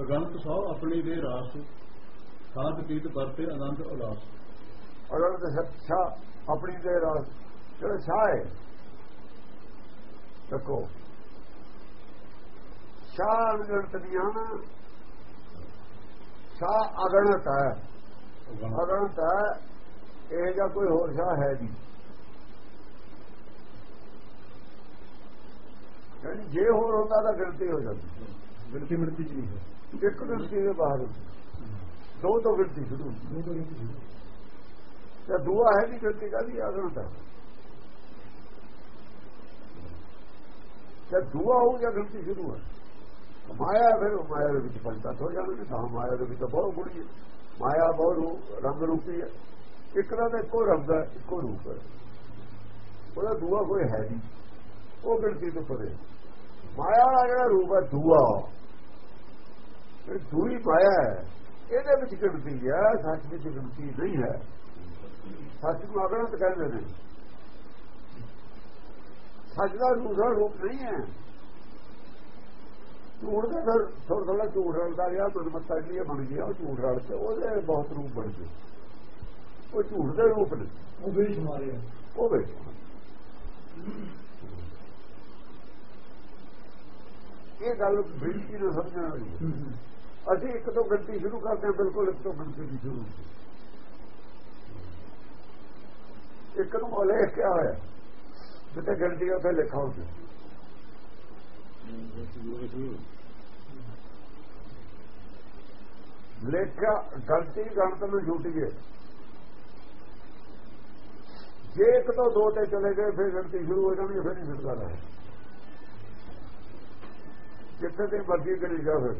ਅਗੰਤ ਸੋ ਆਪਣੀ ਦੇ ਰਾਸ ਸਾਧ ਕੀਤ ਵਰਤੇ ਆਨੰਦ ਉਲਾਸ। ਅਗਰ ਤੇ ਸੱਚਾ ਆਪਣੀ ਦੇ ਰਾਸ ਜਿਹੜਾ ਛਾਹ ਹੈ ਦੇਖੋ ਸ਼ਾਹ ਅਗਣਤ ਦੀਆਂ ਸ਼ਾਹ ਅਗਣਤ ਹੈ। ਅਗਣਤ। ਹੈ ਇਹ ਜਾਂ ਕੋਈ ਹੋਰ ਸ਼ਾਹ ਹੈ ਨਹੀਂ। ਜੇ ਹੋਰ ਹੁੰਦਾ ਤਾਂ ਗਿਣਤੀ ਹੋ ਜਾਂਦੀ। ਗਿਣਤੀ ਮਿਲਦੀ ਜੀ ਹੈ। ਇੱਕ ਗਿਣਤੀ ਦੇ ਬਾਹਰ ਦੋ ਤੋਂ ਗਿਣਤੀ ਸ਼ੁਰੂ ਤੇ ਦੂਆ ਹੈ ਨਹੀਂ ਗਿਣਤੀ ਕਾਦੀ ਅਗਣਤ ਹੈ ਜਦ ਦੂਆ ਹੋ ਜਾਂ ਗਿਣਤੀ ਸ਼ੁਰੂ ਹੈ ਮਾਇਆ ਫਿਰ ਮਾਇਆ ਦੇ ਵਿੱਚ ਪੰਤਾ ਹੋ ਜਾਂਦੇ ਤਾਂ ਮਾਇਆ ਦੇ ਵਿੱਚ ਬਹੁਤ ਬੁੜੀ ਹੈ ਮਾਇਆ ਬਹੁਤ ਰੰਗ ਰੂਪੀ ਹੈ। ਇੱਕ ਦਾ ਤਾਂ ਇੱਕੋ ਰੰਗ ਹੈ ਇੱਕੋ ਰੂਪ ਹੈ। ਉਹਦਾ ਦੂਆ ਕੋਈ ਹੈ ਨਹੀਂ। ਉਹ ਗਿਣਤੀ ਤੋਂ ਪਰੇ। ਮਾਇਆ ਦਾ ਜਿਹੜਾ ਰੂਪ ਹੈ ਦੂਆ। ਇਹ ਦੂਈ ਮਾਇਆ ਹੈ। ਇਹਦੇ ਵਿੱਚ ਗਿਣਤੀ ਹੈ ਸੱਚ ਵਿੱਚ ਗਿਣਤੀ ਨਹੀਂ ਹੈ। ਸੱਚ ਨੂੰ ਅਗਣਤ ਕਹਿੰਦੇ ਨੇ। ਸੱਚ ਦਾ ਦੂਸਰਾ ਰੂਪ ਨਹੀਂ ਹੈ। ਝੂਠ ਦਾ ਫਿਰ ਥੋੜਾ ਥੋੜਾ ਝੂਠ ਰਲਦਾ ਗਿਆ ਮਨਮੱਤਾ ਜਿਹੜੀ ਬਣ ਗਿਆ ਉਹ ਝੂਠ ਰਲ ਕੇ ਉਹਦੇ ਬਹੁਤ ਰੂਪ ਬਣ ਗਏ। ਉਹ ਝੂਠ ਦੇ ਰੂਪ ਨੇ। ਉਹ ਵੇਸ਼ ਮਾਰਿਆ ਉਹ ਵੇਚ ਇਹ ਗੱਲ ਬਿਲਕੁਲ ਸਮਝਣ ਵਾਲੀ ਅਸੀਂ ਇੱਕ ਤੋਂ ਗਿਣਤੀ ਸ਼ੁਰੂ ਕਰਦੇ ਹਾਂ, ਬਿਲਕੁਲ ਇੱਕ ਤੋਂ ਗਲਤੀ ਸ਼ੁਰੂ ਇੱਕ ਨੂੰ ਬੋਲੇ ਕਿਆ ਹੋਇਆ, ਜਿੱਥੇ ਗਿਣਤੀ ਉੱਥੇ ਲਿਖਾ ਹੁੰਦੀ ਲੇਖਾ ਗਲਤੀ ਗਣਤ ਨੂੰ ਛੁੱਟੀ ਹੈ। ਜੇ ਇੱਕ ਤੋਂ ਦੋ ਤੇ ਚਲੇ ਗਏ, ਫਿਰ ਗਲਤੀ ਸ਼ੁਰੂ ਹੋ ਜਾਣੀ ਫਿਰ ਨਹੀਂ ਛੁੱਟਦਾ। ਰਹੇ ਜਿੱਥੇ ਤੇ ਮਰਜ਼ੀ ਕਰੀ ਜਾ ਫਿਰ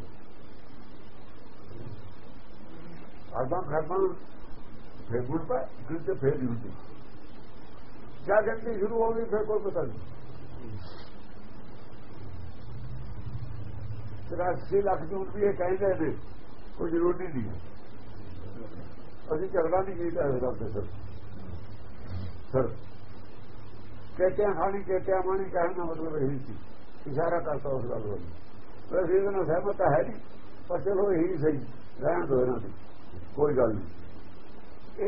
ਆਦਮ ਖਰਮਾਂ ਫਿਰ ਗੁੜ ਪਾ ਗਿਰਤੇ ਫੇਰ ਨਹੀਂ ਹੁੰਦੀ ਜਾਂ ਗਲਤੀ ਸ਼ੁਰੂ ਹੋ ਗਈ, ਫਿਰ ਕੋਈ ਪਤਾ ਨਹੀਂ। 83 ਲੱਖ ਦੀ ਰੁਪਏ ਕਹਿੰਦੇ ਨੇ, ਕੋਈ ਜ਼ਰੂਰੀ ਨਹੀਂ ਅਸੀਂ ਝਗੜਾ ਨਹੀਂ ਕੀਤਾ ਇਸ ਗੱਲ ਤੇ ਸਰ। ਸਰ। ਕਹਤੇ ਖਾਣੀ ਕਹਤੇ ਮਾਣੀ, ਕਹਿਣ ਦਾ ਮਤਲਬ ਇਹ ਸੀ ਇਸ਼ਾਰਾ ਕਰਤਾ ਉਸ ਗੱਲ ਵੱਲ ਪਰ ਇਹਦੇ ਨਾਲ ਸਹਿਮਤ ਹੈ ਨਹੀਂ, ਪਰ ਚਲੋ ਇਹੀ ਸਹੀ, ਰਹਿਣ ਦੋ ਇਹਨਾਂ ਦੀ। ਕੋਈ ਗੱਲ ਨਹੀਂ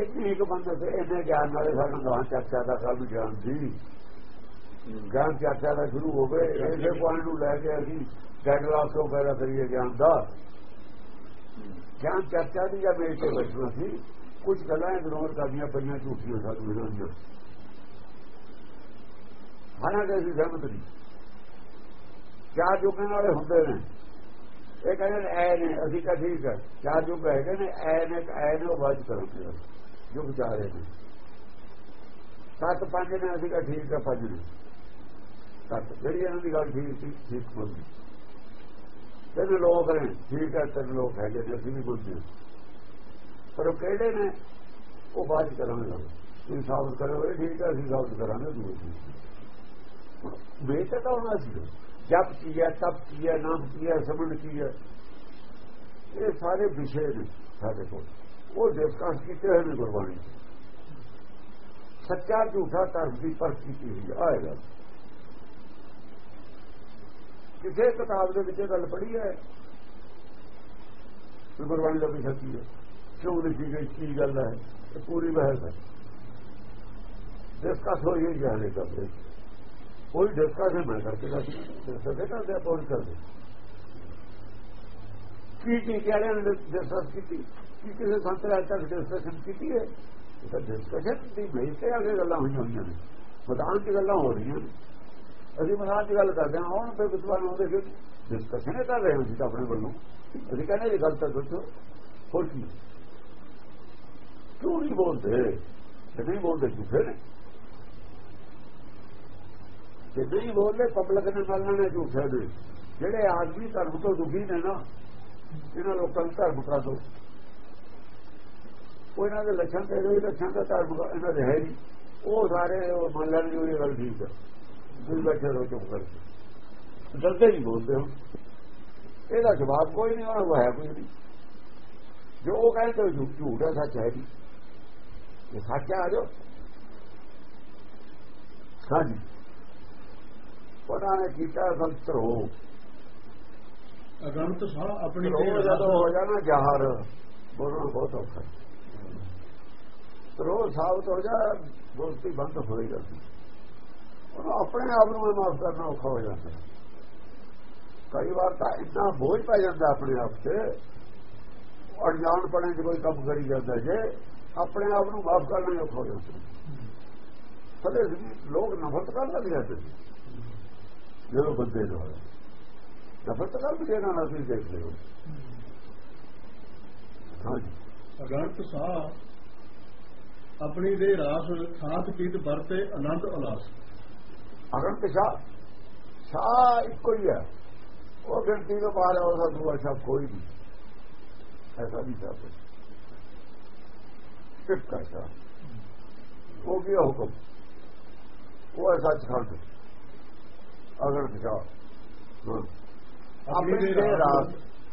ਇੱਕ ਇੱਕ ਬੰਦੇ ਤੇ ਇਹਨੇ ਗਿਆਨ ਨਾਲੇ ਸਾਨੂੰ ਗਾਂ ਚਰਚਾ ਦਾ ਕੱਲ ਗਿਆਨ ਸੀ। ਗਿਆਨ ਚਰਚਾ ਦਾ ਸ਼ੁਰੂ ਹੋ ਗਏ। ਇਸੇ ਪੁਆਇੰਟ ਨੂੰ ਲੈ ਕੇ ਅਸੀਂ ਗੈਡਲਾਸ ਤੋਂ ਪੈਦਾ ਕਰੀਏ ਗਿਆਨ ਦਾ। ਗਿਆਨ ਚਰਚਾ ਦੀ ਜਾਂ ਮੇਜ ਤੇ ਬੈਠਣਾ ਸੀ। ਕੁਝ ਗੱਲਾਂ ਇਗਨੋਰ ਕਰਨੀਆਂ ਪਈਆਂ ਝੂਠੀਆਂ ਸਾਨੂੰ ਮਿਲਣਗੀਆਂ ਹਾਲਾਂਕਿ ਅਸੀਂ ਸਹਿਮਤ ਨਹੀਂ। ਚਾਰ ਜੁਗਾਂ ਵਾਲੇ ਹੁੰਦੇ ਨੇ। ਇਹ ਕਹਿੰਦੇ ਨੇ, ਐ ਨੇ ਅਸੀਂ ਕਹ ਠੀਕ ਹੈ। ਚਾਰ ਜੁਗ ਹੈਗੇ ਨੇ ਐ ਨੇ ਐ ਨੇ, ਉਹ ਬਾਤ ਕਰੋ ਜਾ ਰਹੇ ਨੇ। ਸੱਤ, ਪੰਜ ਨੇ, ਅਸੀਂ ਕਹ ਠੀਕ ਹੈ, ਪੰਜ ਨੇ। ਸੱਤ, ਜਿਹੜੀ ਇਹਨਾਂ ਦੀ ਗੱਲ ਠੀਕ ਸੀ, ਠੀਕ ਬੋਲਦੀ ਤਿੰਨ ਲੋਕ ਨੇ, ਠੀਕ ਹੈ, ਤਿੰਨ ਲੋਕ ਹੈਗੇ ਨੇ, ਅਸੀਂ ਵੀ ਬੋਲਦੇ ਪਰ ਉਹ ਕਿਹੜੇ ਨੇ? ਉਹ ਬਾਤ ਕਰਾਂਗੇ। ਤੁਸੀਂ ਸਾਬਤ ਕਰੋ ਇਹ ਠੀਕ ਹੈ, ਅਸੀਂ ਸਾਬਤ ਕਰਾਂਗੇ ਦੂਜੀ ਬੇਟਾ ਤਾਂ ਹੋਣਾ ਸੀ। ਜਪ ਕੀ ਹੈ ਤਪ ਕੀ ਹੈ ਨਾਮ ਕੀ ਹੈ ਸਮਝ ਕੀ ਹੈ ਇਹ ਸਾਰੇ ਵਿਸ਼ੇ ਨੇ ਸਾਡੇ ਕੋਲ। ਉਹ ਡਿਸਕਸ ਕੀਤੇ ਹੋਏ ਨੇ ਗੁਰਬਾਣੀ ਸੱਚਾ ਝੂਠਾ ਤਰਸ ਦੀ ਪਰਖ ਕੀਤੀ ਹੋਈ ਆਏਗਾ ਕਿਸੇ ਕਿਤਾਬ ਦੇ ਵਿੱਚ ਗੱਲ ਪੜ੍ਹੀ ਹੈ? ਗੁਰਬਾਣੀ ਦਾ ਵੀ ਸੱਚੀ ਹੈ। ਕਿਉਂ ਲਿਖੀ ਗਈ, ਕੀ ਗੱਲ ਹੈ? ਇਹ ਪੂਰੀ ਬਹਿਸ ਹੈ। ਡਿਸਕਸ ਹੋਈ ਹੈ ਜਾਣੇ ਕਰਦੇ ਕੋਈ ਡਿਸਕਸ ਮੈਂ ਕਰਕੇ ਦੱਸ ਸਕਦੇ ਕਰਦੇ ਆਪਾਂ ਉਹ ਕਰਦੇ ਕੀ ਕੀ ਕਹਿ ਨੇ ਡਿਸਕਸ ਕੀਤੀ ਕੀ ਕਿਸੇ ਸੰਤ ਰਾਜ ਤੱਕ ਡਿਸਕਸ਼ਨ ਕੀਤੀ ਹੈ? ਇਹ ਤਾਂ ਡਿਸਕਸ਼ਨ ਦੀ ਬੇਸ ਤੇ ਅਗੇ ਗੱਲਾਂ ਹੋਈਆਂ ਹੋਈਆਂ ਨੇ। ਮੈਦਾਨ 'ਚ ਗੱਲਾਂ ਹੋ ਰਹੀਆਂ ਨੇ। ਅਸੀਂ ਮੈਦਾਨ 'ਚ ਗੱਲ ਕਰਦੇ ਹਾਂ, ਹੁਣ ਫਿਰ ਵਿਦਵਾਨ ਹੁੰਦੇ ਫਿਰ ਡਿਸਕਸ਼ਨ ਕਰ ਰਹੇ ਹਾਂ ਜੀ ਆਪਣੇ ਵੱਲੋਂ। ਅਸੀਂ ਕਹਿੰਦੇ ਇਹ ਗੱਲ ਤਾਂ ਸੋਚੋ ਹੋਰ ਕੀ ਕਿਉਂ ਨਹੀਂ ਬੋਲਦੇ? ਨਹੀਂ ਬੋਲਦੇ ਕਿਸੇ ਨੇ। ਜੇ ਨਹੀਂ ਬੋਲਦੇ ਪਬਲਿਕ ਨੇ ਮੰਨਣੇ ਝੂਠੇ ਨੇ, ਜਿਹੜੇ ਆਦਮੀ ਧਰਮ ਤੋਂ ਦੁਖੀ ਨੇ ਨਾ, ਇਹਨਾਂ ਲੋਕਾਂ ਨੂੰ ਧਰਮ ਕਰਾ ਦੋ ਉਹ ਇਹਨਾਂ ਦੇ ਲੱਛਣ ਤੇ ਜਿਹੜੇ ਲੱਛਣ ਦਾ ਧਰਮ ਇਹਨਾਂ ਦੇ ਹੈ ਨਹੀਂ। ਉਹ ਸਾਰੇ ਮੰਨ ਲੈਣ ਜੋ ਇਹ ਗੱਲ ਠੀਕ ਹੈ ਤੁਸੀਂ ਬੈਠੇ ਰਹੋ ਚੁੱਪ ਕਰਕੇ। ਡਰਦੇ ਨਹੀਂ ਬੋਲਦੇ ਹੋ ਇਹਦਾ ਜਵਾਬ ਕੋਈ ਨਹੀਂ ਉਹ ਹੈ ਕੋਈ ਨਹੀਂ। ਜੋ ਉਹ ਕਹਿੰਦੇ ਝੂਠ ਹੈ, ਸੱਚ ਹੈ ਨਹੀਂ ਇਹ ਸੱਚ ਆ ਜੋ। ਹਾਂਜੀ। ਉਹਨਾਂ ਨੇ ਕੀਤਾ ਸੰਤਰੋ ਅਗੰਤ ਸਾਹ ਆਪਣੀ ਤੇ ਜਦੋਂ ਹੋ ਜਾਣਾ ਜਹਰ ਬੋਲਣਾ ਬਹੁਤ ਔਖਾ। ਰੋਹ ਸਾਬਤ ਹੋ ਜਾ ਬੋਲਤੀ ਬੰਦ ਹੋਈ ਜਾਂਦੀ। ਉਹਨੂੰ ਆਪਣੇ ਆਪ ਨੂੰ ਮਾਫ ਕਰਨਾ ਔਖਾ ਹੋ ਜਾਂਦਾ। ਕਈ ਵਾਰ ਤਾਂ ਇੰਨਾ ਬੋਝ ਪੈ ਜਾਂਦਾ ਆਪਣੇ ਆਪ ਤੇ। ਅਣਜਾਣ ਪੜੇ ਚ ਕੋਈ ਕੰਮ ਕਰੀ ਜਾਂਦਾ ਜੇ ਆਪਣੇ ਆਪ ਨੂੰ ਮਾਫ ਕਰਨਾ ਹੀ ਔਖਾ ਹੋ ਜਾਂਦਾ। ਫਲੇ ਲੋਕ ਨਫ਼ਰਤ ਕਰਨ ਲੱਗ ਜਾਂਦੇ ਨੇ। ਜਦੋਂ ਬੰਦੇ ਨੂੰ ਨਫ਼ਰਤ ਕਰ ਵੀ ਨਾਲ ਤੁਸੀਂ ਦੇਖ ਲਿਓ ਅਗੰਤ ਸਾਹ ਆਪਣੀ ਦੇ ਰਾਸ ਖਾਤ ਪੀਤ ਵਰਤੇ ਆਨੰਦ ਉਲਾਸ। ਅਗਰ ਪਿਛਾ ਸ਼ਾਹ ਇੱਕੋ ਹੀ ਹੈ। ਉਹ ਗਿਣਤੀ ਤੋਂ ਬਾਹਰ ਹੈ ਉਹਦਾ ਦੂਆ ਸ਼ਾਹ ਕੋਈ ਨਹੀਂ। ਐਸਾ ਨਹੀਂ ਚਾਹਤੇ ਸਿਰਫ ਕਾ ਸ਼ਾਹ। ਉਹ ਕੀ ਹੁਕਮ? ਉਹ ਹੈ ਸੱਚਖੰਡ। ਅਗਰ ਪਿਛਾ ਆਪਣੀ ਦੇ ਰਾਸ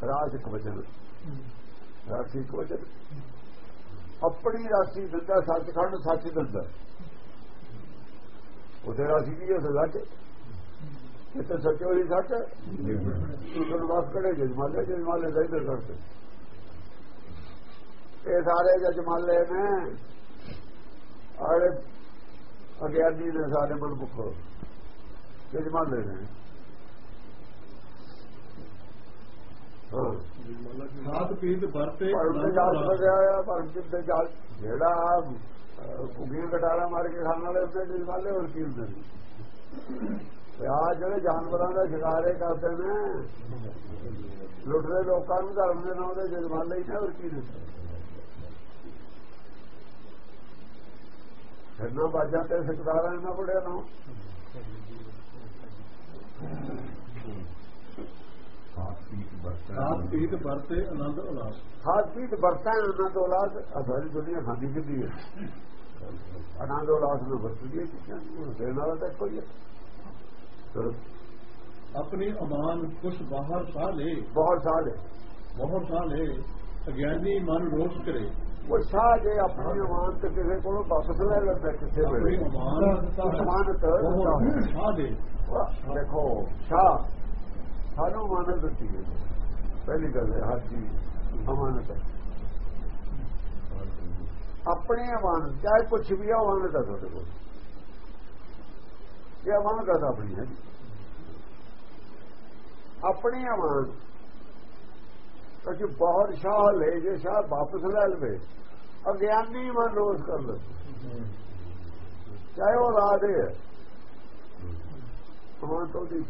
ਰਾਸ ਇੱਕ ਵਚਨ। ਰਾਸੀ ਇੱਕ ਵਚਨ। ਆਪਣੀ ਰਾਸੀ ਦਿੰਦਾ ਸੱਚਖੰਡ ਸੱਚ ਦਿੰਦਾ। ਉਹਦੇ ਰਾਸੀ ਕੀ ਹੈ ਸੱਚ। ਤਾਂ ਸੱਚੋ ਹੀ ਸੱਚ ਤੂੰ ਵਾਸ ਕਰੇ ਜਜਮਾਲੇ ਜਜਮਾਲੇ ਦਾ ਇਧਰ ਕਰਦੇ ਇਹ ਸਾਰੇ ਜਜਮਾਲੇ ਨੇ। ਆੜੇ ਅਗਿਆਨੀ ਨੇ ਸਾਰੇ ਮਨ ਮੁਖ ਜਜਮਾਲੇ ਨੇ। ਖਾਤ ਪੀਤ ਵਰਤੇ ਜਾਲ ਜਾਲ ਜਿਹੜਾ ਕੁਗੀਆਂ ਕਟਾਰਾ ਮਾਰ ਕੇ ਖਾਣ ਵਾਲੇ ਉਹਦੇ ਜਜਮਾਲੇ ਹੋਰ ਕੀ ਹੁੰਦੇ ਨੇ ਤੇ ਆ ਜਿਹੜੇ ਜਾਨਵਰਾਂ ਦਾ ਸ਼ਿਕਾਰੇ ਕਰਦੇ ਨੇ ਲੁੱਟਦੇ ਲੋਕਾਂ ਨੂੰ ਧਰਮ ਦੇ ਨਾਮ ਦੇ ਜਜਮਾਲੇ ਹੀ ਨੇ ਹੋਰ ਕੀ ਨੇ? ਫਿਰਨਾ ਬਾਜਾਂ ਤੇ ਸਿਕਦਾਰਾਂ ਇਹਨਾਂ ਬੜਿਆ ਨਾ। ਖਾਤ ਪੀਤ ਵਰਤੇ ਆਨੰਦ ਉਲਾਸ। ਖਾਦ ਪੀਤ ਵਰਤਾਂ ਆਨੰਦ ਔਲਾਦ ਅਸਾਰੀ ਦੁਨੀਆ ਖਾਂਦੀ ਕਿੰਦੀ ਹੈ। ਆਨੰਦ ਔਲਾਦ ਨੂੰ ਵਰਤਦੀ ਹੈ ਚੀਜ਼ਾਂ ਦੇਣ ਵਾਲਾ ਤਾਂ ਕੋਈ ਹੈ ਆਪਣੀ ਅਮਾਨ ਕੁਛ ਬਾਹਰ ਸਾਹ ਲੈ। ਬਹੁਤ ਸਾਲ ਹੈ ਬਹੁਤ ਸਾਹ ਲੈ ਅਗਿਆਨੀ ਮਨ ਰੋਸ ਕਰੇ। ਉਹ ਸਾਹ ਜੇ ਆਪਣੀ ਅਮਾਨਤ ਕਿਸੇ ਕੋਲੋਂ ਵਾਪਸ ਲੈ ਲੈਂਦਾ ਕਿਸੇ ਵੇਲੇ। ਅਮਾਨ ਬਹੁਤ ਸਾਹ ਦੇ। ਦੇਖੋ ਸ਼ਾਹ। ਸਾਨੂੰ ਅਮਾਨਤ ਦਿੱਤੀ ਹੈ। ਪਹਿਲੀ ਗੱਲ ਹੈ, ਹਰ ਚੀਜ਼ ਅਮਾਨਤ ਹੈ। ਆਪਣੀ ਅਮਾਨਤ, ਚਾਹੇ ਕੁਛ ਵੀ ਆ, ਅਮਾਨਤ ਹੈ ਤੁਹਾਡੇ ਕੋਲ। ਇਹ ਅਮਾਨਤ ਹੈ ਆਪਣੀ ਹੈ। ਆਪਣੀ ਅਮਾਨਤ ਕਿ ਬਹੁਤ ਸ਼ਾਹ ਲੈ ਜੇ, ਸ਼ਾਹ ਵਾਪਸ ਲੈ ਲਵੇ। ਅਗਿਆਨੀ ਮਨ ਰੋਸ ਕਰ ਲੈ ਚਾਹੇ ਉਹ ਰਾਦੇ ਹੈ। ਅਮਾਨਤ ਉਹਦੀ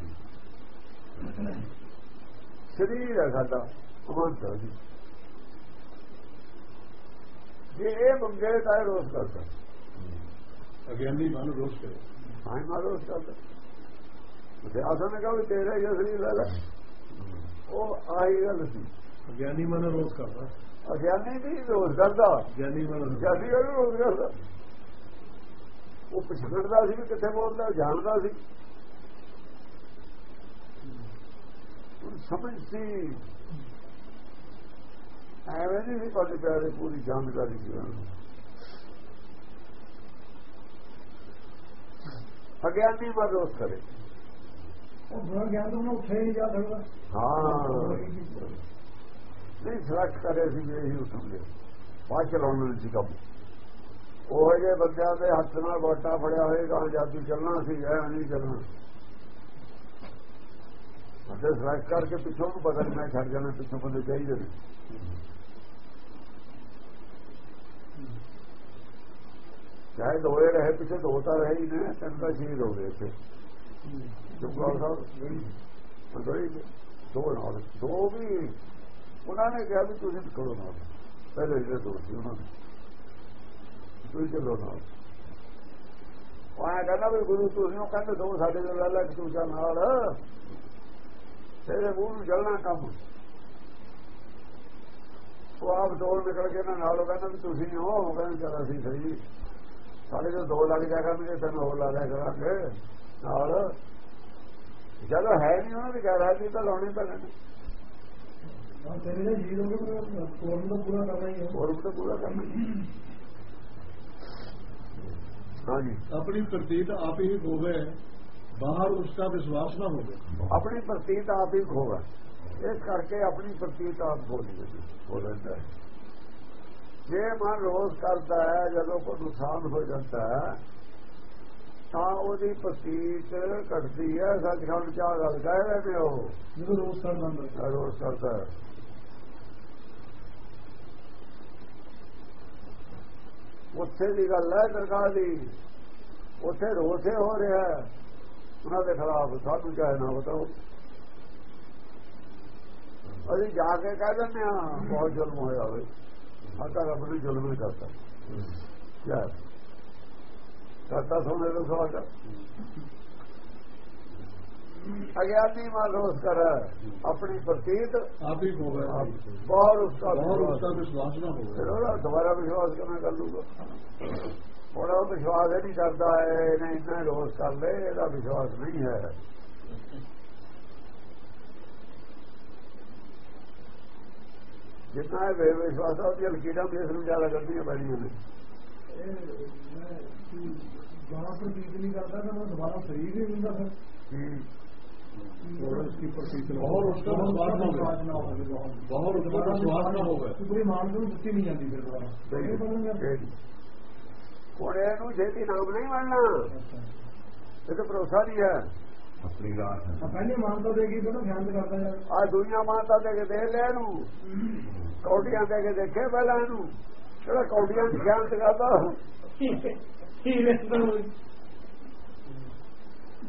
ਸਰੀਰ ਹੈ ਸਾਡਾ ਅਮਾਨਤ ਉਹਦੀ ਜੇ। ਇਹ ਮੰਗੇ ਤਾਂ ਇਹ ਰੋਸ ਕਰਦਾ। ਅਗਿਆਨੀ ਮਨ ਰੋਸ ਕਰੇ ਹਾਂ ਮਾ ਰੋਸ ਕਰਦਾ। ਤੇ ਆਸਾਂ ਨੇ ਕਹਾ ਤੇਰਾ ਹੀ ਸਰੀਰ ਲੈ ਉਹ ਆਹੀ ਗੱਲ ਸੀ। ਅਗਿਆਨੀ ਮਨ ਰੋਸ ਕਰਦਾ। ਅਗਿਆਨੀ ਵੀ ਰੋਸ ਕਰਦਾ। ਗਿਆਨੀ ਮਨ ਉਹ ਰੋਸ ਕਰਦਾ। ਉਹ ਪਛੜਦਾ ਸੀ ਕਿੱਥੇ ਬੋਲਦਾ ਜਾਣਦਾ ਸੀ ਉਹਨੂੰ ਸਮਝ ਸੀ ਐਵੇਂ ਨਹੀਂ ਸੀ ਕੋਈ ਪਿਆਰੇ ਪੂਰੀ ਜਾਣਕਾਰੀ ਸੀ ਅਗਿਆਨੀ ਮਾ ਰੋਸ ਕਰੇ। ਉਹ ਬੜਾ ਗਿਆਨ ਤੋਂ ਉੱਠੇ ਨਹੀਂ ਜਾ ਸਕਦਾ। ਹਾਂ। ਨਹੀਂ ਸਿਲੈਕਟ ਕਰੇ ਸੀ ਇਹੀ ਉਠੂਗੇ ਬਾਅਦ ਚਲਾਉਣ ਨੂੰ ਸੀ ਕੰਮ। ਉਹ ਜੇ ਬੰਦਿਆਂ ਦੇ ਹੱਥ ਨਾਲ ਗੋਟਾ ਫੜਿਆ ਹੋਏਗਾ ਜਾਦੂ ਚੱਲਣਾ ਸੀ ਐ ਨਹੀਂ ਚੱਲਣਾ। ਅਤੇ ਸਿਲੈਕਟ ਕਰਕੇ ਪਿੱਛੋਂ ਨੂੰ ਬਦਲ ਮੈਂ ਛੱਡ ਜਾਣਾ, ਪਿੱਛੋਂ ਬੰਦੇ ਚਾਹੀਦੇ ਨੇ। ਚਾਹੇ ਦੋਏ ਰਹੇ, ਪਿੱਛੇ ਦੋ ਤਾਂ ਰਹੇ ਹੀ ਨੇ, ਤਿੰਨ ਤਾਂ ਸ਼ਹੀਦ ਹੋ ਗਏ ਇੱਥੇ। ਜੁਗਲਾਲ ਸਾਹਿਬ ਦੋਈ ਦੋ ਨਾਲ, ਦੋ ਵੀ। ਉਹਨਾਂ ਨੇ ਕਿਹਾ ਵੀ ਤੁਸੀਂ ਕਰੋ ਨਾਲ। ਪਹਿਲੇ ਜਿਹੜੇ ਦੋ ਸੀ ਉਹਨਾਂ ਨੇ ਤੁਸੀਂ ਚਲੋ ਨਾਲ। ਉਹ ਕਹਿੰਦਾ ਵੀ ਗੁਰੂ, ਤੁਸੀਂ ਉਹ ਕਹਿੰਦੇ ਦੋ ਸਾਡੇ ਨਾਲ, ਲੈ ਲੈ ਕਿ ਤੂੰ ਨਾਲ। ਤੇਰੇ ਮੂੰਹ ਨੂੰ ਜਲਣਾ ਕੰਮ। ਉਹ ਆਪ ਦੋ ਨਿਕਲ ਕੇ ਨਾ ਨਾਲ ਉਹ ਕਹਿੰਦਾ ਵੀ ਤੁਸੀਂ ਹੋ ਉਹ ਕਹਿੰਦਾ ਚਲ ਅਸੀਂ ਸਹੀ। ਸਾਡੇ ਜੋ ਦੋ ਲੱਗ ਜਾ ਕਰਨਗੇ ਤੈਨੂੰ ਹੋਰ ਲਾ ਲਿਆ ਕਰਾਂਗੇ। ਨਾਲ ਜਦੋਂ ਹੈ ਨਹੀਂ ਉਹਨਾਂ ਦੀ ਗੈਰਾਂਟੀ ਤਾਂ ਲਾਉਣੀ ਪੈਣੀ। ਹਾਂ ਤੇਰੇ ਜੇ ਜੀਰੋ ਦਾ ਪੂਰਾ ਕਰਨਾ ਹੀ ਹੈ। ਹੋਰ ਵੀ ਤਾਂ ਪੂਰਾ ਕਰਨਾ ਹਾਂਜੀ। ਆਪਣੀ ਪ੍ਰਤੀਤ ਆਪ ਹੀ ਹੋਵੇ। ਬਾਹਰ ਉਸका ਵਿਸ਼ਵਾਸ ਨਾ ਹੋਵੇ। ਆਪਣੀ ਪ੍ਰਤੀਤ ਆਪ ਹੀ ਖੋਗਾ ਇਸ ਕਰਕੇ ਆਪਣੀ ਪ੍ਰਤੀਤ ਆਪ ਬੋਲੀ ਹੋ ਰਹਿੰਦਾ ਹੈ। ਜੇ ਮਨ ਰੋਜ਼ ਕਰਦਾ ਹੈ ਜਦੋਂ ਕੋਈ ਨੁਕਸਾਨ ਹੋ ਜਾਂਦਾ ਹੈ ਤਾਂ ਉਹਦੀ ਪ੍ਰਤੀਤ ਘਟਦੀ ਹੈ ਸੱਚਖੰਡ ਚਾਹ ਗੱਲ ਕਹਿ ਰਹੇ ਨੇ ਉਹ। ਜਦੋਂ ਰੋਜ਼ ਕਰਦਾ ਰੋਜ਼ ਕਰਦਾ ਹੈ। ਉੱਥੇ ਦੀ ਗੱਲ ਹੈ ਦਰਗਾਹ ਦੀ। ਉੱਥੇ ਰੋਸੇ ਹੋ ਰਿਹਾ ਉਹਨਾਂ ਦੇ ਖਿਲਾਫ ਸਾਧੂ ਚਾਹੇ ਨਾ ਬਤਾਓ। ਅਸੀਂ ਜਾ ਕੇ ਕਹਿ ਦਿੰਦੇ ਆ ਬਹੁਤ ਜ਼ੁਲਮ ਹੋਇਆ ਹੋਵੇ ਆਤਾ ਰੱਬ ਨੇ ਜ਼ੁਲਮ ਹੀ ਕਰਤਾ। ਕਿਆ? ਕਰਤਾ ਸੋਨੇ ਦਾ ਸਵਾਲ ਅਗਿਆਨੀ ਮਾਂ ਰੋਸ ਕਰ ਆਪਣੀ ਪ੍ਰਤੀਤ। ਆਪ ਹੀ ਹੋਵੇ ਬਹੁਤ ਉਸਦਾ ਬਹੁਤ ਉਸਦਾ ਵਿਸ਼ਵਾਸ ਨਾ ਹੋਵੇ ਫਿਰ ਉਹਦਾ ਦੁਬਾਰਾ ਵਿਸ਼ਵਾਸ ਕਿਵੇਂ ਕਰ ਲੂਗਾ ਹੁਣ ਉਹ ਵਿਸ਼ਵਾਸ ਨਹੀਂ ਕਰਦਾ ਹੈ ਇਹਨੇ ਇੰਨਾ ਰੋਸ ਕਰ ਲੈ ਇਹਦਾ ਵਿਸ਼ਵਾਸ ਨਹੀਂ ਹੈ। ਜਿੰਨਾ ਵੇ ਵਿਸ਼ਵਾਸ ਆ ਉਹਦੀ ਲਕੀੜਾ ਵੀ ਨੂੰ ਜ਼ਿਆਦਾ ਕਰਦੀਆਂ ਪੈਣੀਆਂ ਨੇ। ਜਾਣਾ ਪ੍ਰਤੀਤ ਨਹੀਂ ਕਰਦਾ ਤਾਂ ਉਹ ਦੁਬਾਰਾ ਸਰੀਰ ਹੀ ਹੁੰਦਾ ਫਿਰ। ਬਹੁਤ ਬਹੁਤ ਸਵਾਦ ਨਾ ਹੋਵੇ। ਕੋਈ ਮਾਨ ਨੂੰ ਨਹੀਂ ਜਾਂਦੀ ਫਿਰ ਦੁਬਾਰਾ। ਸਹੀ। ਹੁਣ ਇਹਨੂੰ ਛੇਤੀ ਨਾਮ ਨਹੀਂ ਮੰਨਣਾ। ਇਹ ਤਾਂ ਭਰੋਸਾ ਨਹੀਂ ਹੈ। ਆਪਣੀ ਰਾਤ ਹੈ। ਪਹਿਲੇ ਮਾਨਤਾ ਦੇਗੀ ਤਾਂ ਧਿਆਨ ਕਰਦਾ ਯਾਰ ਆ ਦੁਨੀਆ ਮਾਤਾ ਦੇ ਕੇ ਦੇ ਲੈ ਇਹਨੂੰ। ਕੌਡੀਆਂ ਦੇ ਕੇ ਦੇਖੇ ਪਹਿਲਾਂ ਇਹਨੂੰ। ਜਿਹੜਾ ਕੌਡੀਆਂ ਦੀ ਖਿਆਲ ਕਰਦਾ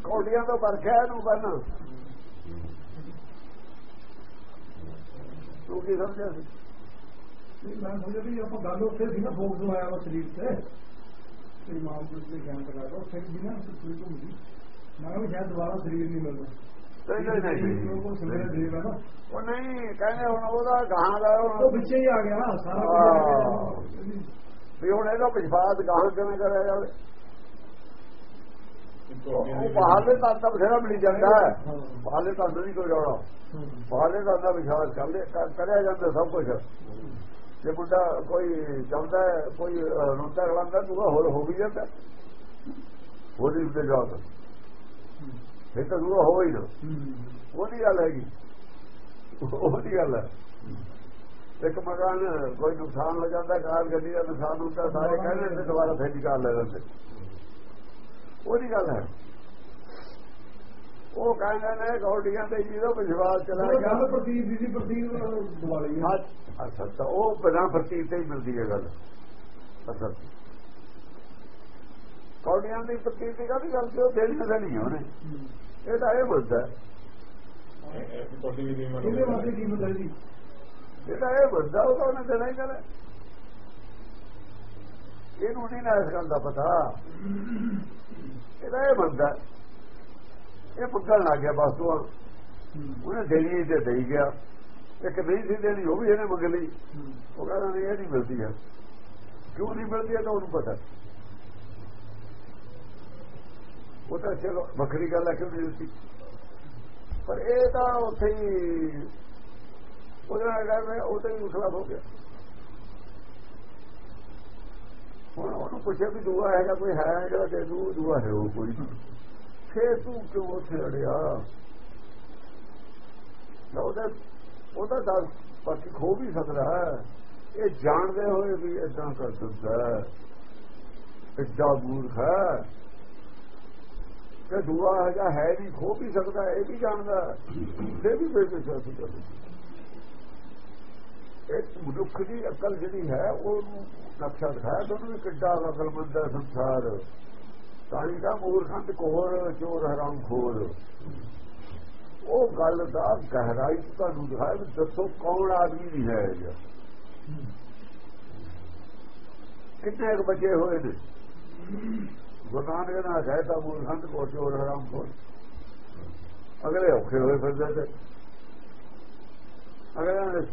ਕੌਡੀਆਂ ਤੋਂ ਵਰਖਿਆ ਇਹਨੂੰ ਪਹਿਲਾਂ। ਤੂੰ ਕੀ ਸਮਝਿਆ ਸੀ? ਮੈਂ ਸਮਝਿਆ ਵੀ ਆਪਾਂ ਗੱਲ ਉੱਥੇ ਸੀ ਨਾ ਫੋਕਸ ਆਇਆ ਵਾ ਸਰੀਰ ਤੇ। ਤੇ ਮਾਨ ਦੇ ਗਿਆਨ ਕਰਾਦਾ ਉੱਥੇ ਵੀ ਨਾ ਸਰੀਰ ਤੋਂ ਮਿਲੀ ਮੈਂ ਕਿਹਾ ਵੀ ਸ਼ਾਇਦ ਦੁਬਾਰਾ ਸਰੀਰ ਨਹੀਂ ਮਿਲਦਾ। ਨਹੀਂ ਨਹੀਂ ਨਹੀਂ ਉਹ ਨਹੀਂ ਕਹਿੰਦੇ ਹੁਣ ਉਹਦਾ ਗਾਂ ਦਾ ਉਹ ਪਿੱਛੇ ਹੀ ਆ ਗਿਆ ਸਾਰਾ ਵੀ ਹੁਣ ਇਹਦਾ ਵਿਸ਼ਵਾਸ ਗਾਂ ਕਿਵੇਂ ਕਰਿਆ ਜਾਵੇ? ਉਹ ਬਾਹਰਲੇ ਤਾਂ ਤਾਂ ਬਥੇਰਾ ਮਿਲ ਜਾਂਦਾ ਹੈ। ਬਾਹਰਲੇ ਤਾਂ ਨਹੀਂ ਕੋਈ ਰੌਲਾ ਬਾਹਰਲੇ ਤਾਂ ਦਾ ਵਿਸ਼ਵਾਸ ਕਰ ਲੈ ਕਰ- ਕਰਿਆ ਜਾਂਦਾ ਸਭ ਕੁਝ ਜੇ ਮੁੰਡਾ ਕੋਈ ਚਾਹੁੰਦਾ ਕੋਈ ਅਹ, ਰੋਂਦਾ ਰਲਾਂਦਾ ਤੂੰ ਹੋਰ ਹੋ ਵੀ ਜਾਂਦਾ। ਉਹਦੀ ਉੱਤੇ ਜਵਾਬ ਇਹ ਤਾਂ ਦੂਆ ਹੋ ਹੀ ਨਾ। ਉਹਦੀ ਗੱਲ ਹੈਗੀ। ਉਹਦੀ ਗੱਲ ਹੈ। ਇੱਕ ਮਕਾਨ ਕੋਈ ਨੁਕਸਾਨ ਹੋ ਜਾਂਦਾ ਕਾਰ ਗੱਡੀ ਦਾ ਨੁਕਸਾਨ ਹੁੰਦਾ ਸਾਰੇ ਕਹਿੰਦੇ ਨੇ ਦੁਬਾਰਾ ਫੇਰ ਨਿਕਾਲ ਲੈ ਲੈਂਦੇ। ਉਹਦੀ ਗੱਲ ਹੈ। ਉਹ ਕਹਿੰਦੇ ਨੇ ਗੌਡੀਆਂ ਤੇ ਜਿਹਦਾ ਵਿਸ਼ਵਾਸ ਚਲਾ ਗਿਆ ਗੱਲ ਪ੍ਰਤੀਤ ਦੀ ਪ੍ਰਤੀਤ ਦਿਵਾਲੀ ਹੈ। ਅੱਛਾ ਤਾਂ ਉਹ ਬਿਨਾਂ ਪ੍ਰਤੀਤ ਤੇ ਹੀ ਮਿਲਦੀ ਹੈ ਗੱਲ। ਅਸਲ ਕੌਡੀਆਂ ਦੀ ਪ੍ਰਤੀਤ ਦੀ ਕਾਹਦੀ ਗੱਲ ਸੀ? ਉਹ ਦੇਣੀ ਦੇਣੀ ਹੈ ਉਹਨੇ। ਇਹ ਤਾਂ ਇਹ ਹੈ। ਇਹਦੇ ਵਾਸਤੇ ਕੀ ਮਤਲਬ ਜੀ? ਇਹ ਤਾਂ ਇਹ ਮੁੱਦਾ ਉਹ ਤਾਂ ਉਹਨੇ ਦੇਣਾ ਹੀ ਦੇਣਾ ਇਹਨੂੰ ਨਹੀਂ ਨਾ ਇਸ ਗੱਲ ਦਾ ਪਤਾ। ਇਹਦਾ ਇਹ ਬੰਦਾ ਇਹ ਪੁੱਗਣ ਲੱਗ ਗਿਆ ਬਸ ਤੋਂ ਉਹਨੇ ਦੇਣੀ ਤੇ ਦੇਈ ਗਿਆ। ਇੱਕ ਨਹੀਂ ਸੀ ਦੇਣੀ, ਉਹ ਵੀ ਇਹਨੇ ਮੰਗ ਲਈ। ਉਹ ਕਹਿੰਦਾ ਨਹੀਂ, ਇਹ ਨਹੀਂ ਮਿਲਦੀ ਹੈ। ਕਿਉਂ ਨਹੀਂ ਮਿਲਦੀ ਹੈ ਤਾਂ ਉਹਨੂੰ ਪਤਾ। ਉਹ ਤਾਂ ਚਲੋ, ਵੱਖਰੀ ਗੱਲ ਹੈ ਕਿਉਂ ਨਹੀਂ ਦਿੱਤੀ। ਪਰ ਇਹ ਤਾਂ ਉੱਥੇ ਹੀ, ਉਹਦੇ ਨਾਲ ਕਹਿੰਦੇ ਉਹ ਤਾਂ ਹੀ ਖਿਲਾਫ ਹੋ ਗਿਆ। ਹੁਣ ਉਹਨੂੰ ਪੁੱਛਿਆ ਵੀ ਦੂਆ ਹੈਗਾ, ਕੋਈ ਹੈ ਜਿਹੜਾ ਦੇ ਦੂ ਦੂਆ ਹੈ ਉਹ ਕੋਈ। ਫੇਰ ਤੂੰ ਕਿਉਂ ਉੱਥੇ ਅੜਿਆ? ਉਹਦਾ ਉਹਦਾ ਤਾਂ ਬਾਕੀ ਖੋ ਵੀ ਸਕਦਾ ਹੈ। ਇਹ ਜਾਣਦੇ ਹੋਏ ਵੀ ਇਦਾਂ ਕਰ ਸਕਦਾ ਹੈ। ਇੱਡਾ ਮੂਰਖ ਹੈ। ਕਿ ਦੂਆ ਹੈਗਾ, ਹੈ ਵੀ ਖੋ ਵੀ ਸਕਦਾ ਇਹ ਵੀ ਜਾਣਦਾ ਤੇ ਵੀ ਬੇਵਿਸ਼ਵਾਸੀ ਕਰਦਾ। ਇੱਕ ਮਨੁੱਖ ਦੀ ਅਕਲ ਜਿਹੜੀ ਹੈ ਉਹ ਨਕਸ਼ਾ ਦਿਖਾਇਆ ਤੁਹਾਨੂੰ ਵੀ ਕਿੱਡਾ ਅਕਲਮੰਦ ਹੈ ਸੰਸਾਰ। ਤਾਂ ਹੀ ਕਾ ਮੂਰਖੰਡ ਕੋਰ, ਚੋਰ ਹਰਾਮ ਖੋਰ। ਉਹ ਗੱਲ ਦਾ ਗਹਿਰਾਈ ਤੁਹਾਨੂੰ ਦਿਖਾਇਆ ਦੱਸੋ ਕੌਣ ਆਦਮੀ ਦੀ ਹੈ ਇਹ। ਕਿੰਨੇ ਕੁ ਬਚੇ ਹੋਏ ਨੇ? ਗੁਰਨਾਨਕ ਨੇ ਆਖਿਆ ਤਾਂ ਮੂਰਖੰਡ ਕੋ ਚੋਰ ਹਰਾਮ ਖੋਰ। ਅਗਲੇ ਔਖੇ ਹੋਏ ਫਿਰਦੇ ਤੇ। ਅਗਲੇ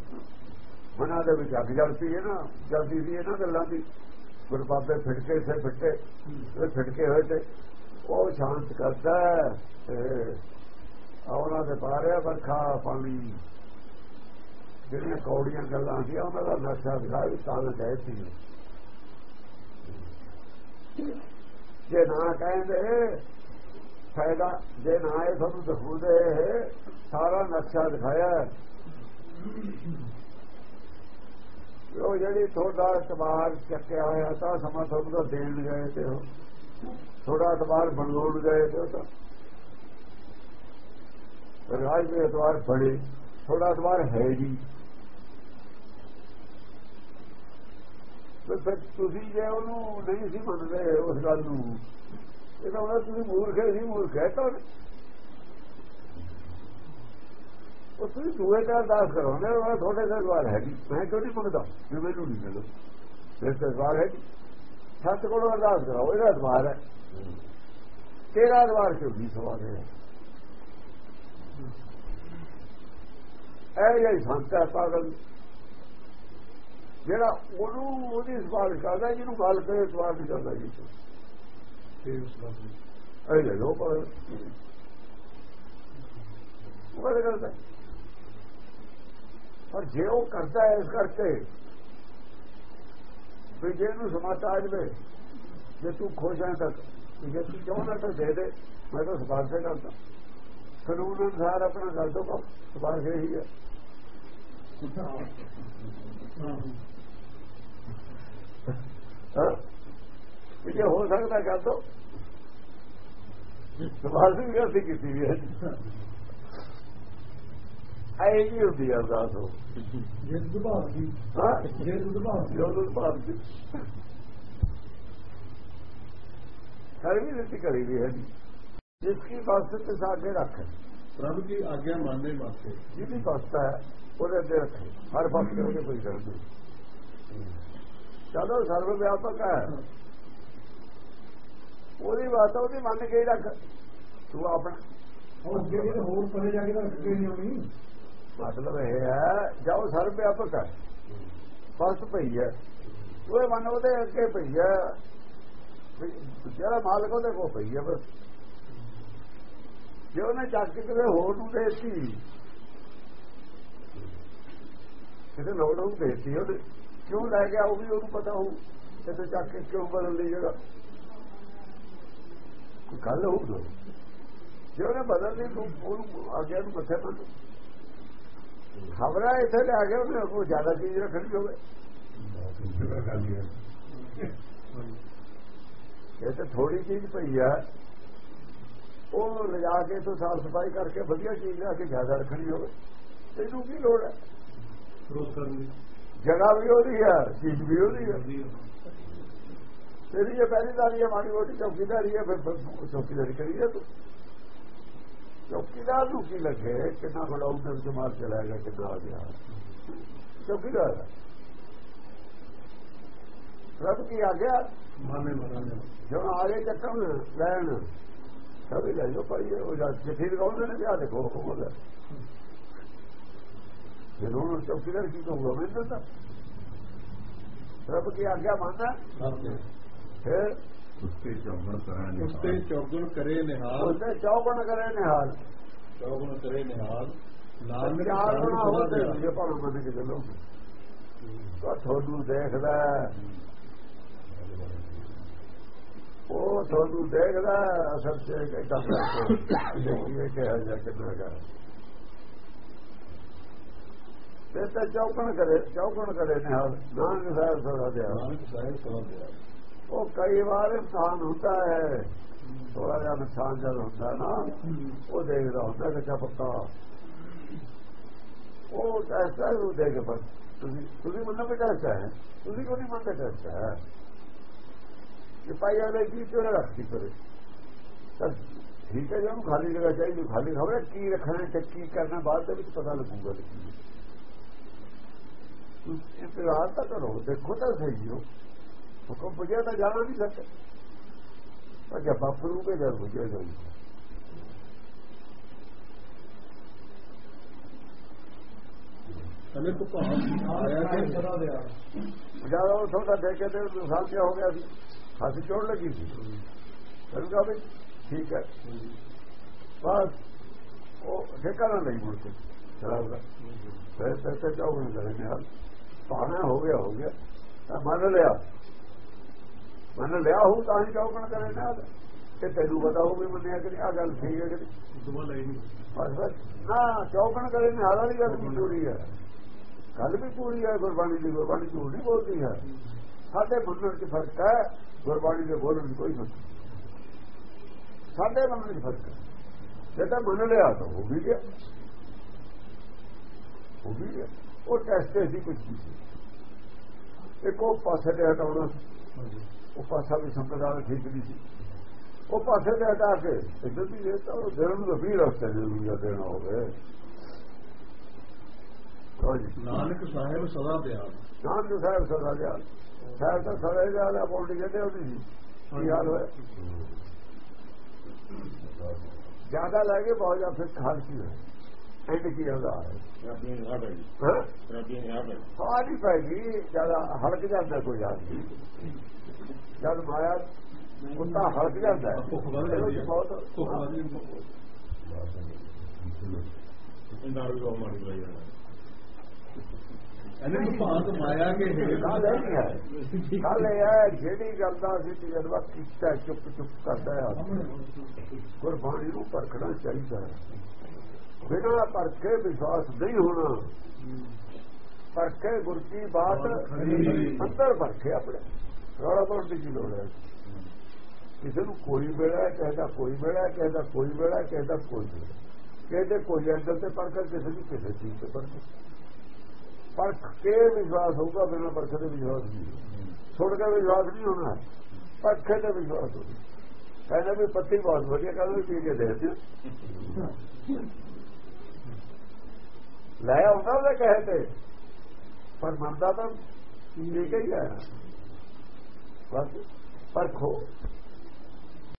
ਮਨਾਂ ਦੇ ਵਿੱਚ ਅੱਗ ਜਲਦੀ ਹੈ ਨਾ, ਜਲਦੀ ਸੀ ਇਹਨਾਂ ਗੱਲਾਂ ਦੀ। ਗੁਰਬਾਬੇ ਫਿਟਕੇ ਸੇ ਫਿੱਟੇ ਉਹ ਫਿਟਕੇ ਹੋਏ ਤੇ ਉਹ ਸ਼ਾਂਤ ਕਰਦਾ ਉਹਨਾਂ ਦੇ ਪਾਰਿਆ ਵਰਖਾ ਪਾਣੀ। ਜਿਹੜੀਆਂ ਕੌੜੀਆਂ ਗੱਲਾਂ ਸੀ, ਉਹਨਾਂ ਦਾ ਨਕਸ਼ਾ ਦਿਖਾਇਆ ਵੀ ਤਾਂ ਗਏ ਸੀ ਜੇ ਨਾ ਕਹਿੰਦੇ, ਫਾਇਦਾ ਜੇ ਨਾ ਇਹ ਤੁਹਾਨੂੰ ਦਿਖੂਦੇ ਸਾਰਾ ਨਕਸ਼ਾ ਦਿਖਾਇਆ। ਉਹ ਜਿਹੜੀ ਤੁਹਾਡਾ ਅਤਬਾਰ ਚੱਕਿਆ ਹੋਇਆ ਤਾਂ ਸਮਾਂ ਤੁਹਾਨੂੰ ਦਾ ਦੇਣ ਗਏ ਤੇ ਉਹ। ਤੁਹਾਡਾ ਅਤਬਾਰ ਬਣਾਉਣ ਗਏ ਤੇ ਉਹ ਤਾਂ। ਰਾਜ ਦੇ ਇਤਬਾਰ ਬੜੇ ਥੋੜਾ ਇਤਬਾਰ ਹੈ ਜੀ। ਫਿਰ ਤੁਸੀਂ ਜੇ ਉਹਨੂੰ ਨਹੀਂ ਸੀ ਮੰਨਦੇ ਉਸ ਗੱਲ ਨੂੰ, ਇਹ ਤਾਂ ਉਹਨਾਂ ਤੁਸੀਂ ਮੂਰਖ ਸੀ ਮੂਰਖ ਹੈ ਤਾਂ ਉਹ ਤੁਸੀਂ ਦੂਏ ਦਾ ਅਰਦਾਸ ਕਰੋਗੇ ਉਹ ਤੁਹਾਡੇ ਦਾ ਦਵਾਰ ਹੈ ਮੈਂ ਕਿਉਂ ਨਹੀਂ ਮੰਗਦਾ? ਜੇ ਮੈਨੂੰ ਨਹੀਂ ਮਿਲੋ ਮੇਰੇ ਤਾਂ ਦਵਾਰ ਹੈ ਸੱਤ ਕੋਲੋਂ ਅਰਦਾਸ ਕਰਾਓ, ਇਹਦਾ ਦਵਾਰ ਹੈ। ਤੇਰਾ ਦਵਾਰ ਕਿਉਂ ਨਹੀਂ ਸਵਾਲ ਹੈ। ਇਹ ਜਿਹੜੀ ਸੰਤ ਹੈ ਪਾਗਲ। ਜਿਹੜਾ ਉਹਨੂੰ ਉਹਦੀ ਸਵਾਲ ਕਰਦਾ, ਜਿਹਨੂੰ ਗੱਲ ਕਰੇ, ਸਵਾਲ ਨਹੀਂ ਕਰਦਾ ਜੀ। ਇਹ ਲੋ ਪਰ ਉਹ ਕਰਦਾ? ਪਰ ਜੇ ਉਹ ਕਰਦਾ ਹੈ ਇਸ ਕਰਕੇ, ਵੀ ਜੇ ਨੂੰ ਸਮਾਤਾ ਆ ਜਵੇ, ਜੇ ਤੂੰ ਖੁਸ਼ ਹੈ ਤਾਂ ਜੇ ਤੂੰ ਚਾਹੁੰਦਾ ਤਾਂ ਦੇ ਦੇ, ਮੈਂ ਤਾਂ ਸਵਾਲ ਕਰਦਾ। ਕਾਨੂੰਨ ਅਨੁਸਾਰ ਆਪਣਾ ਕਰ ਦੋ ਕੰਮ ਸਵਾਲ ਹੀ। ਹੈ। ਇਹ ਹੋ ਸਕਦਾ ਕਰ ਦੋ ਸਵਾਲ ਵੀ ਅਸੀਂ ਕੀਤੀ ਵੀ ਹੈ। ਆਏ ਜੀ ਹੁੰਦੀ ਅਰਦਾਸ ਹੋ ਜੇ ਦੁਬਾਰਾ ਦੀ। ਹਾਂ? ਜੇ ਦੁਬਾਰਾ ਜੋ ਤੋਂ ਬਾਅਦ ਦੀ। ਸਾਰੀ ਦਿੱਤੀ ਕਰੀ ਵੀ ਹੈ ਜਿਸ ਕੀ ਬਾਤ ਤੇ ਸਾਗੇ ਰੱਖ। ਪ੍ਰਭੂ ਕੀ ਆਗਿਆ ਮੰਨਣੇ ਵਾਸਤੇ। ਜਿਹਦੀ ਬਸਤਾ ਹੈ ਉਹਦੇ ਅੱਗੇ ਰੱਖੇ। ਹਰ ਪਾਸੇ ਉਹਦੇ ਕੋਈ ਨਹੀਂ। ਚਲੋ ਸਰਵ ਵਿਆਪਕ ਹੈ। ਉਹਦੀ ਬਾਤ ਉਹਦੀ ਮੰਨ ਕੇ ਹੀ ਰੱਖ। ਤੂੰ ਆਪਣਾ। ਉਹ ਅੱਗੇ ਜਿਹੜੇ ਹੋਰ ਪਰੇ ਜਾ ਕੇ ਤਾਂ ਅੱਗੇ ਨਹੀਂ ਆਉਣੀ ਮਤਲਬ ਇਹ ਹੈ, ਜਾਓ ਸਰਵ ਵਿਆਪਕ ਹੈ ਬਸ ਪਈ ਹੈ। ਉਹ ਮਨ ਉਹਦੇ ਅੱਗੇ ਪਈ ਹੈ। ਜਿਹੜਾ ਮਾਲਕ ਉਹਦੇ ਕੋਲ ਪਈ ਹੈ ਬਸ। ਜੇ ਉਹਨੇ ਚੱਕ ਕੇ ਕਿਸੇ ਹੋਰ ਨੂੰ ਦੇਤੀ ਕਿਸੇ ਲੋੜ ਨੂੰ ਦੇਤੀ ਉਹਨੇ ਕਿਉਂ ਲੈ ਗਿਆ ਉਹ ਵੀ ਉਹਨੂੰ ਪਤਾ ਹੋਊ ਤੇ ਚੱਕ ਕੇ ਕਿਉਂ ਬਦਲ ਲਈ ਜਗਾ ਕੋਈ ਗੱਲ ਹੋਊ ਜੇ ਉਹਨੇ ਬਦਲ ਲਈ ਤੂੰ ਉਹਨੂੰ ਅੱਗੇ ਨੂੰ ਮੱਥੇ ਪਰ ਖਬਰਾਂ ਇੱਥੇ ਲੈ ਕੇ ਉਹਨੇ ਕੋਈ ਜ਼ਿਆਦਾ ਚੀਜ਼ ਰੱਖਣੀ ਹੋਵੇ। ਇਹ ਤਾਂ ਥੋੜੀ ਚੀਜ਼ ਪਈ ਆ। ਉਹ ਲਿਜਾ ਕੇ ਤੋਂ ਸਾਫ਼ ਸਫ਼ਾਈ ਕਰਕੇ ਵਧੀਆ ਚੀਜ਼ ਲਿਆ ਕੇ ਜ਼ਿਆਦਾ ਰੱਖਣੀ ਹੋਵੇ, ਤੈਨੂੰ ਕੀ ਲੋੜ ਹੈ ਜਗ੍ਹਾ ਵੀ ਉਹਦੀ ਹੈ ਚੀਜ਼ ਵੀ ਉਹਦੀ ਹੈ ਤੇਰੀ ਇਹ ਪਹਿਲੀਦਾਰੀ ਹੈ ਮਾੜੀ ਮੋਟੀ ਚੌਕੀਦਾਰੀ ਹੈ ਫਿਰ ਚੌਕੀਦਾਰੀ ਕਰੀ ਜਾ ਤੂੰ। ਚੌਕੀਦਾਰ ਨੂੰ ਕੀ ਲੱਗੇ? ਕਿੰਨਾ ਬੜਾ ਉਧਰ ਜਮਾਰ ਚਲਾਏਗਾ ਕਿੰਨਾ ਆ ਗਿਆ? ਚੌਕੀਦਾਰ ਰੱਬ ਕੀ ਆ ਗਿਆ ਮਾਨੇ ਮਰਾਨੇ ਜਦੋਂ ਆਗੇ ਚੱਕਣ ਲੈਣ ਸਭੀ ਲੈ ਜੋ ਭਾਈ ਉਹ ਜਾ ਚਿੱਠੀ ਲਗਾਉਂਦੇ ਨੇ ਆ ਦੇਖੋ ਉਹਦਾ ਜਦੋਂ ਉਹ ਚੌਕੀਦਾਰ ਕੀ ਕਹੂਗਾ ਮੈਨੂੰ ਤਾਂ। ਰੱਬ ਕੀ ਆਗਿਆ ਮੰਨਦਾ। ਫਿਰ ਉਸਤੇ ਚੌਗਣ ਕਰਾਂਗੇ ਉਸਤੇ ਚੌਗਣ ਕਰੇ ਨਿਹਾਲ। ਉਹਦੇ ਚੌਗਣ ਕਰੇ ਨਿਹਾਲ। ਚੌਗਣ ਕਰੇ ਨਿਹਾਲ। ਨਾਨਕ ਚਾਰ ਗੁਣਾ ਹੋਵੇ। ਜੇ ਭਾਵੇਂ ਮੰਨ ਕੇ ਚੱਲੋ। ਤਾਂ ਤੁਹਾਨੂੰ ਦੇਖਦਾ। ਉਹ ਤੁਹਾਨੂੰ ਦੇਖਦਾ ਅਸਲ ਚ ਕਿਦਾਂ ਦੇਖੀਏ ਕਿ ਹਜਾ ਕਿੰਨਾ ਕਰ ਤੇ ਤਾਂ ਚੌਕਣ ਕਰੇ ਚੌਕਣ ਕਰੇ ਨਿਹਾਲ। ਨਾਨਕ ਸਾਹਿਬ ਸਦਾ ਦਿਆ। ਨਾਨਕ ਸਾਹਿਬ ਸਦਾ ਦਿਆ। ਉਹ ਕਈ ਵਾਰ ਇਨਸਾਨ ਹੁੰਦਾ ਹੈ। ਥੋੜਾ ਜਿਹਾ ਨੁਕਸਾਨ ਜਦ ਹੁੰਦਾ ਨਾ, ਉਹ ਦੇਖਦਾ ਹੁੰਦਾ ਕਿ ਪੱਕਾ। ਉਹ ਟੈਸਟ ਹੈ ਉਹ ਦੇਖ ਪਰ ਤੁਸੀਂ ਤੁਸੀਂ ਮੰਨੋ ਕਿ ਟੈਸਟ ਹੈ। ਤੁਸੀਂ ਕੋਈ ਨਹੀਂ ਮੰਨਦੇ ਟੈਸਟ ਹੈ? ਇਹ ਪਾਈ ਵਾਲੇ ਕੀ ਕਿਉਂ ਰੱਖੀ ਕਰੇ? ਤਾਂ ਠੀਕ ਹੈ ਜਿਹਨੂੰ ਖਾਲੀ ਜਗ੍ਹਾ ਚਾਹੀਦੀ, ਖਾਲੀ ਖਬਰ ਕੀ ਰੱਖਣਾ ਤੇ ਕੀ ਕਰਨਾ, ਬਾਅਦ ਦੇ ਵਿੱਚ ਪਤਾ ਲੱਗੂਗਾ ਲੇਕਿਨ ਇੰਤਜ਼ਾਰ ਤਾਂ ਕਰੋ, ਦੇਖੋ ਤਾਂ ਸਹੀ ਹੋ। ਹੁਕਮ ਬੁਝਿਆ ਤਾਂ ਜਾਣਾ ਨਹੀਂ ਸਕਦਾ ਪਰ ਜਦ ਬਾਪਰੂ ਕੇ ਜਦ ਬੁਝਿਆ ਜਾਊ ਅਨੇਕ ਭਾਵ ਆਇਆ ਕਿ ਸਦਾ ਦਿਆ ਜਦ ਉਹ ਥੋੜਾ ਦੇਖ ਕੇ ਤੇ ਨੁਕਸਾਨ ਕਿਆ ਹੋ ਗਿਆ ਸੀ। ਖਾਸੀ ਚੋਟ ਲੱਗੀ ਸੀ। ਕਹਾ ਵੀ ਠੀਕ ਹੈ। ਬਸ ਉਹ ਠੇਕਾ ਨਾ ਲਈ ਮੁੜ ਕੇ। ਸ਼ਰਾਬ ਦਾ ਫਿਰ ਤੇ ਚਾਹੂ ਨਹੀਂ ਕਰੇ ਪਾਣਾ ਹੋ ਗਿਆ ਹੋ ਗਿਆ। ਤਾਂ ਮੰਨ ਲਿਆ। ਮੰਨ ਲਿਆ ਹੋ ਤਾਂ ਹੀ ਚੌਕਣ ਕਰੇ ਨਾ ਤੇ। ਤੈਨੂੰ ਪਤਾ ਉਹ ਵੀ ਮੰਨਿਆ ਕਿ ਆ ਗੱਲ ਠੀਕ ਹੈ ਕਿ? ਦੁਬਾਰਾ ਲਈ ਨਹੀਂ। ਬਸ ਬਸ। ਨਾ ਚੌਕਣ ਕਰੇ ਨਿਹਾਲ ਵਾਲੀ ਗੱਲ ਪੂਰੀ ਹੈ। ਗੱਲ ਵੀ ਪੂਰੀ ਹੈ ਗੁਰਬਾਣੀ ਦੀ ਗੁਰਬਾਣੀ ਝੂਠ ਨਹੀਂ ਬੋਲਦੀ ਹੈ। ਸਾਡੇ ਮੰਨਣ 'ਚ ਫ਼ਰਕ ਹੈ ਗੁਰਬਾਣੀ ਦੇ ਬੋਲਣ 'ਚ ਕੋਈ ਫ਼ਰਕ ਨਹੀਂ। ਸਾਡੇ ਮੰਨਣ 'ਚ ਫ਼ਰਕ ਹੈ। ਜੇ ਤਾਂ ਮੰਨ ਲਿਆ ਤਾਂ ਉਹ ਵੀ ਗਿਆ ਉਹ ਵੀ ਗਿਆ ਉਹ ਟੈਸਟ ਸੀ ਕੁਝ ਸੀ। ਇੱਕ ਉਹ ਪਾਸੇ ਤੇ ਹਟਾਉਣਾ। ਉਹ ਪਾਸਾ ਵੀ ਸੰਪਰਦਾ ਦਾ ਠੀਕ ਨਹੀਂ ਸੀ। ਉਹ ਪਾਸੇ ਤੇ ਹਟਾ ਕੇ ਇੱਧਰ ਵੀ ਇਹ ਤਾਂ ਦਿਲ ਨੂੰ ਵੀ ਰਸਤੇ ਜ਼ਰੂਰੀ ਆ ਦੇਣਾ ਹੋਵੇ। ਨਾਨਕ ਸਾਹਿਬ ਸਦਾ ਪਿਆਰ। ਨਾਨਕ ਸਾਹਿਬ ਸਦਾ ਗਿਆ ਸਾਹਿਬ ਤਾਂ ਸਦਾ ਗਿਆ ਆ ਪੌਂਡੀ ਕਹਿੰਦੇ ਹੁੰਦੀ ਸੀ ਕੀ ਹਾਲ ਹੋਇਆ? ਜ਼ਿਆਦਾ ਲੱਗੇ ਬਹੁਤ ਜ਼ਿਆਦਾ ਫਿਰ ਖਾਲ ਕੀ ਹੋਇਆ ਐਂਡ ਕੀ ਹੁੰਦਾ ਰੱਬੀ ਨੇ ਹੈ? ਹਾਂ ਰੱਬੀ ਨੇ ਹੈ ਹਵਾ ਨਹੀਂ ਪੈਗੀ ਜ਼ਿਆਦਾ ਹਲਕ ਜਾਂਦਾ ਕੋਈ ਆਦਮੀ। ਜਦ ਮਾਇਆ ਕੁੱਤਾ ਹਲਕ ਜਾਂਦਾ ਹੈ। ਭੁੱਖ ਵੱਧ ਜਾਂਦੀ ਹੈ। ਬਹੁਤ ਭੁੱਖ ਵੱਧ ਜਾਂਦੀ ਇੰਦਾਰ ਵੀ ਉਹ ਮਾਰੀ ਲਈ ਇਹਨੇ ਭਾਂਤ ਮਾਇਆ ਕੇ ਹੈ। ਗੱਲ ਇਹ ਹੈ ਜਿਹੜੀ ਗੱਲ ਦਾ ਅਸੀਂ ਤਜਰਬਾ ਕੀਤਾ ਚੁੱਪ ਚੁੱਪ ਕਰਦਾ ਹੈ। ਗੁਰਬਾਣੀ ਨੂੰ ਪਰਖਣਾ ਚਾਹੀਦਾ ਹੈ। ਬਿਨਾਂ ਪਰਖੇ ਵਿਸ਼ਵਾਸ ਨਹੀਂ ਹੋਣਾ। ਪਰਖੇ ਗੁਰ ਕੀ ਬਾਤ ਅੰਦਰ ਪਰਖੇ ਆਪਣੇ। ਰੌਲਾ ਪਾਉਣ ਕੀ ਲੋੜ ਹੈ? ਕਿਸੇ ਨੂੰ ਕੋਈ ਵੇਲਾ ਕਹਿੰਦਾ ਕੋਈ ਵੇਲਾ ਕਹਿੰਦਾ ਕੋਈ ਵੇਲਾ ਕਹਿੰਦਾ ਕੋਈ ਵੇਲਾ ਕਹਿੰਦੇ ਕੋਈ ਅੰਦਰ ਤੇ ਪਰਖ ਕਿਸੇ ਦੀ ਕਿਸੇ ਚੀਜ਼ ਤੇ ਪਰਖ ਪਰਖ ਕੇ ਵਿਸ਼ਵਾਸ ਹੋਊਗਾ, ਬਿਨਾਂ ਪਰਖ ਦੇ ਵਿਸ਼ਵਾਸ ਨਹੀਂ ਸੁਣ ਕੇ ਵਿਸ਼ਵਾਸ ਨਹੀਂ ਹੋਣਾ, ਪਰਖੇ ਤੇ ਵਿਸ਼ਵਾਸ ਹੋਣਾ ਕਹਿੰਦਾ ਵੀ ਪੱਤੀ ਬਹੁਤ ਵਧੀਆ, ਕਹਿੰਦਾ ਵੀ ਪੀ ਕੇ ਦੇ ਦਿਓ ਲੈ ਆਉਂਦਾ ਉਹਦੇ ਕਹੇ ਤੇ, ਪਰ ਮੰਨਦਾ ਤਾਂ ਇਹ ਹੀ ਆਇਆ। ਬਸ ਪਰਖੋ